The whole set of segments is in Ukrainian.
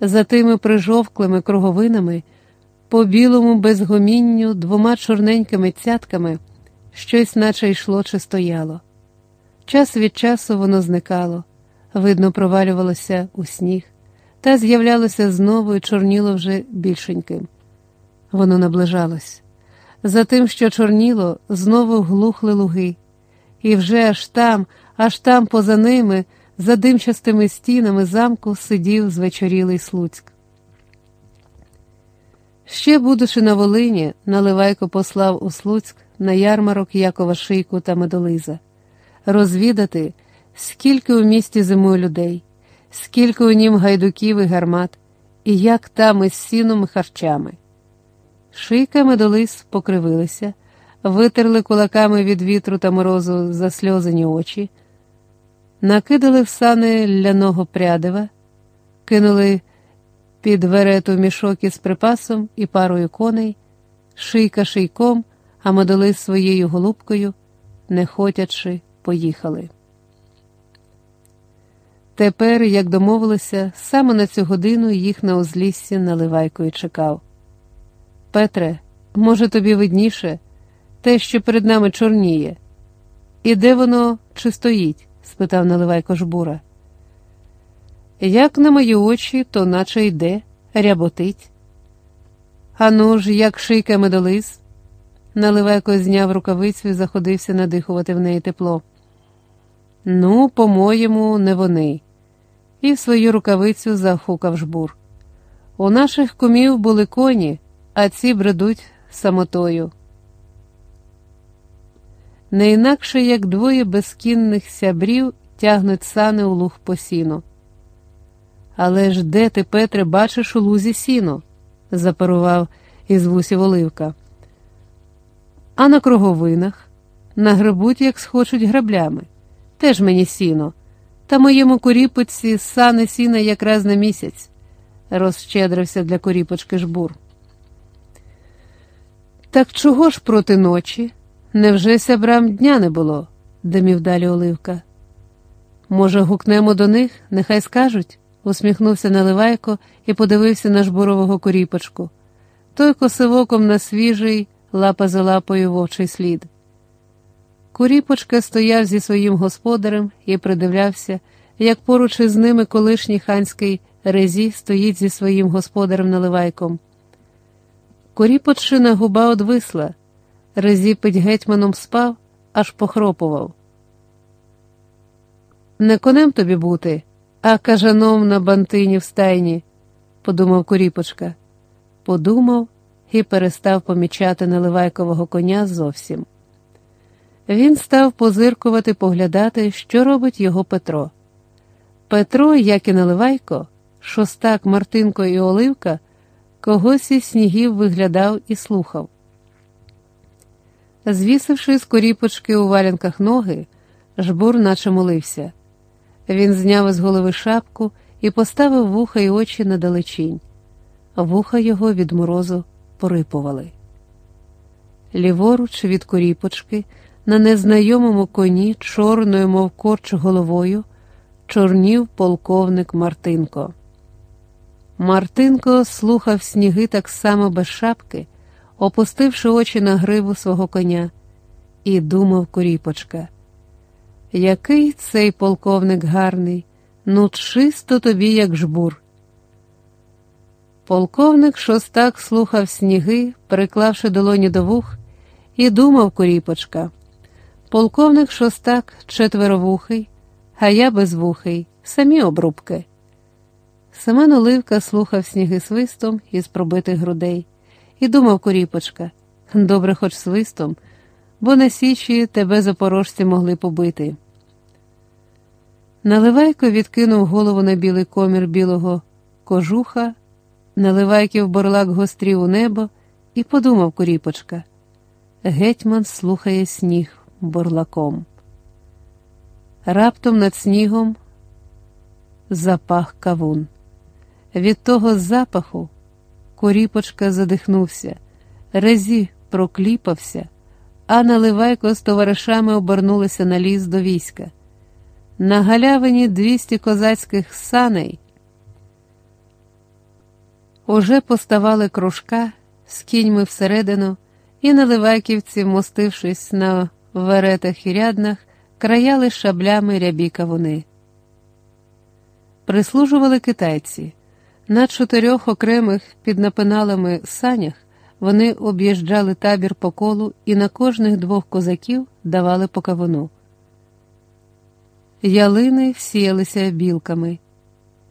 За тими прижовклими круговинами, по білому безгомінню двома чорненькими цятками щось наче йшло чи стояло. Час від часу воно зникало, видно, провалювалося у сніг, та з'являлося знову і чорніло вже більшеньким. Воно наближалось. За тим, що чорніло, знову глухли луги, і вже аж там, аж там поза ними, за димчастими стінами замку, сидів звечорілий Слуцьк. Ще, будучи на Волині, Наливайко послав у Слуцьк на ярмарок Якова Шийку та Медолиза, розвідати, скільки у місті зимує людей, скільки у нім гайдуків і гармат, і як там із сіном і харчами. Шийка медолис покривилися, витерли кулаками від вітру та морозу засльозані очі, накидали в сани ляного прядива, кинули під верету мішок із припасом і парою коней, шийка шийком, а медолис своєю голубкою, не хотячи, поїхали. Тепер, як домовилися, саме на цю годину їх на узліссі наливайкою чекав. Петре, може, тобі видніше, те, що перед нами чорніє. І де воно чи стоїть? Спитав наливайко жбура. Як на мої очі, то наче йде, ряботить. Ану ж, як шийка медолис. Наливайко зняв рукавицю і заходився надихувати в неї тепло. Ну, по-моєму, не вони. І в свою рукавицю захукав жбур. У наших кумів були коні а ці бредуть самотою. Не інакше як двоє безкінних сябрів тягнуть сани у луг по сіну. Але ж де ти, Петре, бачиш у лузі сіно? запарував із вусів Оливка. А на круговинах нагребуть, як схочуть граблями. Теж мені сіно, та моєму коріпочці сани сіна якраз на місяць, розщедрився для коріпочки жбур. Так чого ж проти ночі? Невже сябрам дня не було? димів далі Оливка. Може, гукнемо до них, нехай скажуть, усміхнувся Наливайко і подивився на жбурового коріпочку. Той косивоком на свіжий, лапа за лапою вовчий слід. Куріпочка стояв зі своїм господарем і придивлявся, як поруч із ними колишній ханський резі стоїть зі своїм господарем Наливайком. Коріпочина губа одвисла, Резіпить гетьманом спав, аж похропував. Не конем тобі бути, а кажаном на бантині в стайні, подумав Коріпочка. Подумав і перестав помічати наливайкового коня зовсім. Він став позиркувати, поглядати, що робить його Петро. Петро, як і наливайко, шостак, Мартинко і Оливка когось із снігів виглядав і слухав. Звісивши з коріпочки у валянках ноги, жбур наче молився. Він зняв із голови шапку і поставив вуха й очі на далечінь. Вуха його від морозу порипували. Ліворуч від коріпочки, на незнайомому коні, чорною, мов корч головою, чорнів полковник Мартинко. Мартинко слухав сніги так само без шапки, опустивши очі на гриву свого коня, і думав Коріпочка. Який цей полковник гарний, ну чисто тобі, як жбур. Полковник шостак слухав сніги, приклавши долоні до вух, і думав Коріпочка. Полковник шостак четверовухий, а я безвухий, самі обрубки. Семен Оливка слухав сніги свистом із пробитих грудей, і думав Коріпочка, добре, хоч свистом, бо на січі тебе запорожці могли побити. Наливайко відкинув голову на білий комір білого кожуха, наливайків борлак гострів у небо і подумав Коріпочка. Гетьман слухає сніг борлаком. Раптом над снігом запах кавун. Від того запаху коріпочка задихнувся, резі прокліпався, а наливайко з товаришами обернулися на ліс до війська. На галявині двісті козацьких саней. Уже поставали кружка з кіньми всередину, і наливайківці, мостившись на веретах і ряднах, краяли шаблями рябі кавуни. Прислужували китайці. На чотирьох окремих під напиналами санях вони об'їжджали табір по колу і на кожних двох козаків давали по кавуну. Ялини всіялися білками.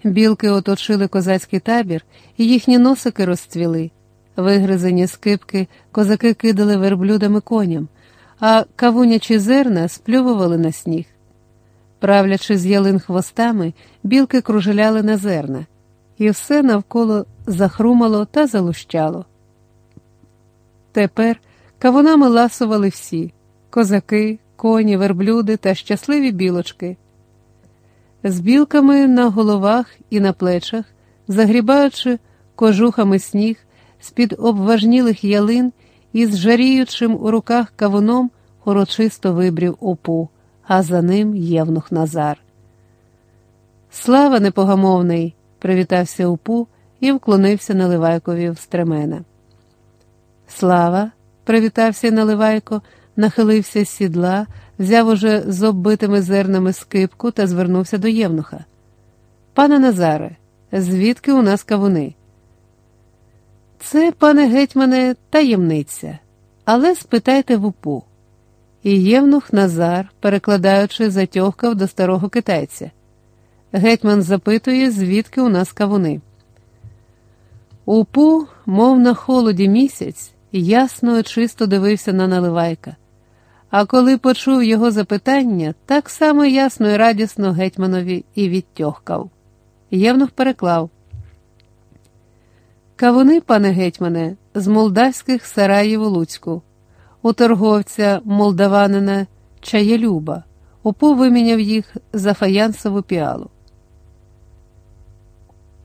Білки оточили козацький табір, і їхні носики розцвіли. Вигризані скипки козаки кидали верблюдами коням, а кавунячі зерна сплювували на сніг. Правлячи з ялин хвостами, білки кружеляли на зерна, і все навколо захрумало та залущало. Тепер кавунами ласували всі козаки, коні, верблюди та щасливі білочки. З білками на головах і на плечах, загрібаючи кожухами сніг, з-під обважнілих ялин і з жаріючим у руках кавуном урочисто вибрів опу, а за ним євнух Назар. Слава непогамовний! Привітався упу і вклонився Наливайкові в стремена. Слава, привітався Наливайко, нахилився з сідла, взяв уже з оббитими зернами скипку та звернувся до євнуха. Пане Назаре, звідки у нас кавуни? Це, пане гетьмане, таємниця, але спитайте в упу. І євнух Назар, перекладаючи, затьохкав до старого китайця. Гетьман запитує, звідки у нас кавуни. Упу, мов на холоді місяць, ясно і чисто дивився на наливайка. А коли почув його запитання, так само ясно і радісно гетьманові і відтьохкав. Євнух переклав. Кавуни, пане гетьмане, з молдавських сараїв у Луцьку, у торговця молдаванина Чаєлюба, упу виміняв їх за фаянсову піалу.